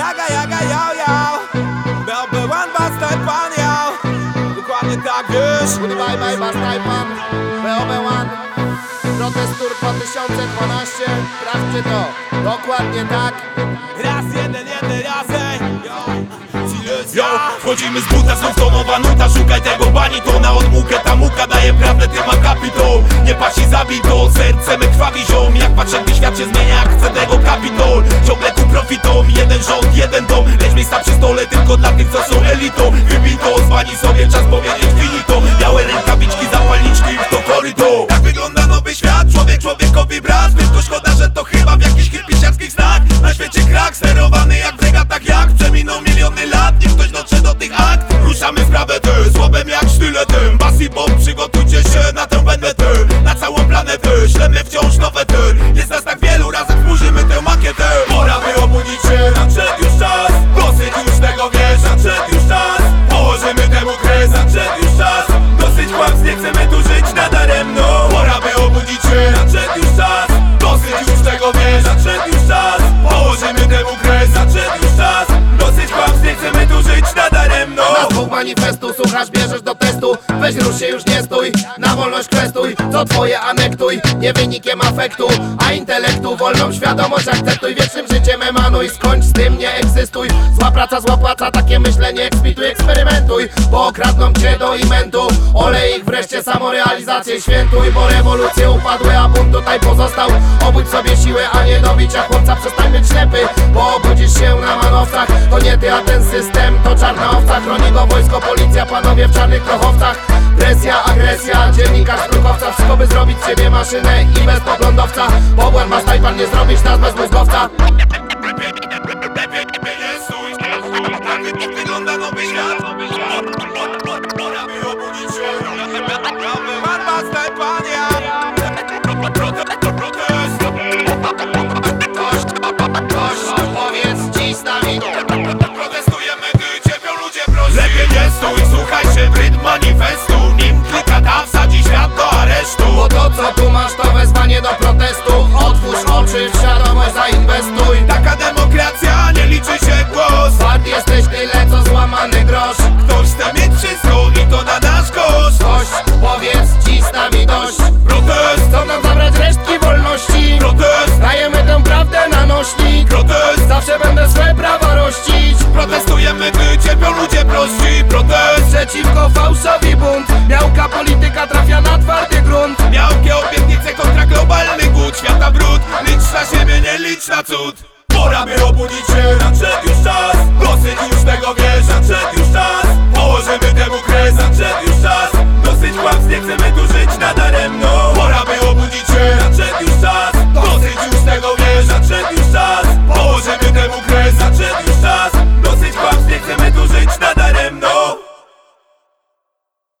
Jaga, jaga, jał, jał Byłby one bastard pan jał Dokładnie tak wiesz Bye bye bye pan BOB1 Protest Tour 2012 Sprawdźcie to. Dokładnie tak. Raz, jeden, jeden, raz, ej Yo, wchodzimy z buta, znów to nowa nuta. Szukaj tego bani, to na odmukę. Ta muka daje prawdę, ty ma kapitol. Nie pasi zabito, serce me krwawi. Ziom Jak patrzę, gdy świat się zmienia, Profitą, jeden rząd, jeden dom. Lecz miejsca przy stole tylko dla tych, co są elitą. Wybito, zwani sobie, czas powiedzieć finito. Białe rękawiczki, Na słuchasz, bierzesz do testu Weź rusz się już nie stój, na wolność kwestuj Co twoje anektuj, nie wynikiem afektu A intelektu, wolną świadomość akceptuj. Wiecznym życiem emanuj, skończ z tym, nie egzystuj. Zła praca, zła płaca, takie myślenie eksplituj, eksperymentuj. Bo okradną cię do imentu Olej ich wreszcie samorealizację świętuj. Bo rewolucje upadły, a bunt tutaj pozostał. Obudź sobie siłę, a nie do bicia chłopca Przestań być ślepy, bo obudzisz się na manowcach To nie ty, a ten system, to czarna owca Chroni go wojsko, policja, panowie w czarnych prochowcach Presja, agresja, dziennikarz, drukowca Wszystko by zrobić z siebie maszynę i bez poglądowca. Pobłęd masz tajpan, nie zrobisz nas bez mózgowca Zawsze będę swe prawa rościć. Protestujemy, gdy cierpią ludzie prości. Protest, Przeciwko fałszowi bunt. Miałka polityka trafia na twardy grunt. Miałkie obietnice kontra globalny głód. Świata brud, licz na siebie, nie licz na cud. Pora by obudzić